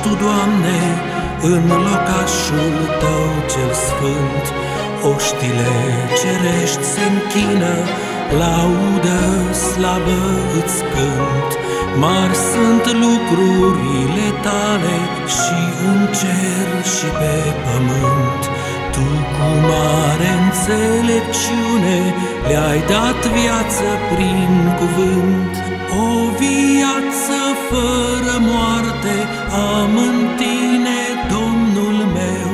mare ești Tu, Doamne, în locașul Tău cel sfânt. Oștile cerești se închină, laudă slavă îți cânt. Mari sunt lucrurile tale și în cer și pe pământ. Tu cu mare înțelepciune le-ai dat viață prin cuvânt. O viață fără moarte am în tine, Domnul meu,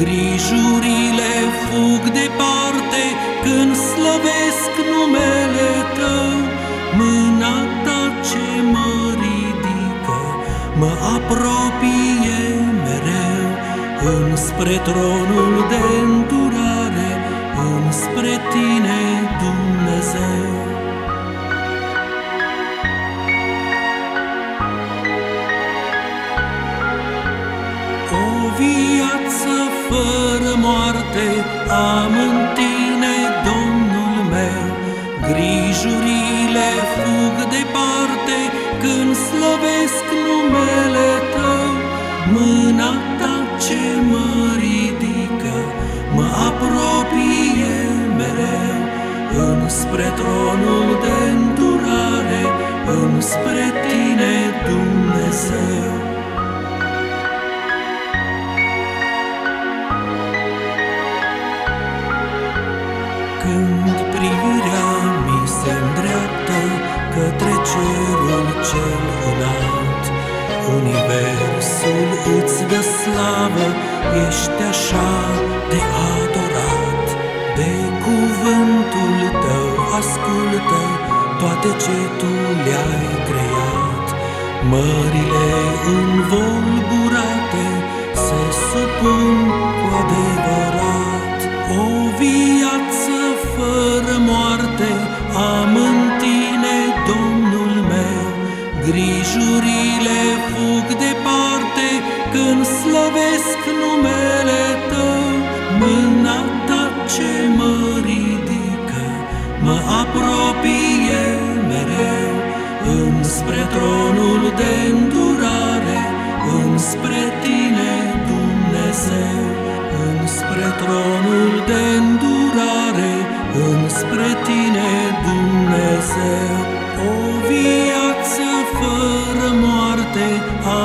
grijurile fug departe când slăvesc numele tău. Mâna ta ce mă ridică, mă apropie mereu înspre tronul de îndurare, înspre tine, Dumnezeu. Fără moarte am în tine, Domnul meu. Grijurile fug departe când slăvesc numele tău. Mâna ta ce mă ridică, mă apropie mereu înspre tronul de îndurare, înspre tine, Dumnezeu. Cerul cel înalt, Universul îți dă slavă, ești așa de adorat. De cuvântul tău ascultă toate ce tu le-ai creat. Mările învolburate se supun cu adevărat. Grijurile fug departe când slăvesc numele tău. Mâna ta ce mă ridică, mă apropie mereu înspre tronul de îndurare, înspre tine, Dumnezeu, înspre tronul de îndurare, înspre tine, Dumnezeu. O viață fără moarte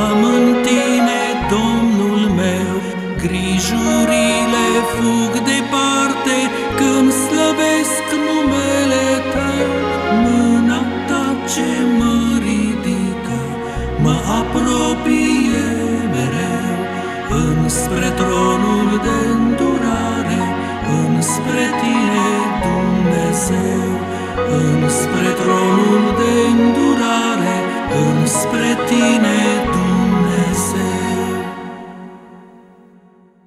am în tine, Domnul meu, grijurile fug departe când slăvesc numele tău. Mâna ta ce mă ridică, mă apropie mereu. Înspre tronul de îndurare, înspre tine, Dumnezeu,